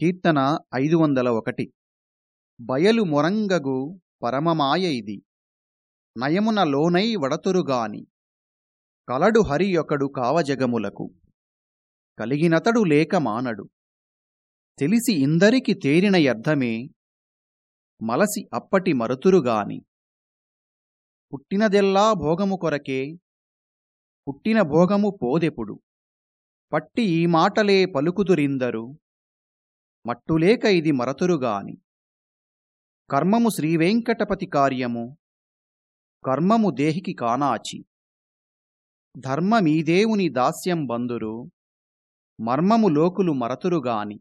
కీర్తన ఐదు వందల ఒకటి బయలు మొరంగగు పరమమాయ ఇది. నయమున లోనై వడతురుగాని. కలడు హరి ఒకడు కావజగములకు. కలిగినతడు లేక మానడు. తెలిసి ఇందరికి తేరిన అర్థమే మలసి అప్పటి మరుతురుగాని. పుట్టినదెల్లా భోగము కొరకే. పుట్టిన భోగము పోదెపుడు. పట్టి ఈ మాటలే పలుకుదురిందరు. మట్టులేక ఇది మరతురుగాని. కర్మము శ్రీవేంకటపతి కార్యము కర్మము దేహికి కానాచి. ధర్మమీదేవుని దాస్యం బందురు మర్మము లోకులు మరతురుగాని.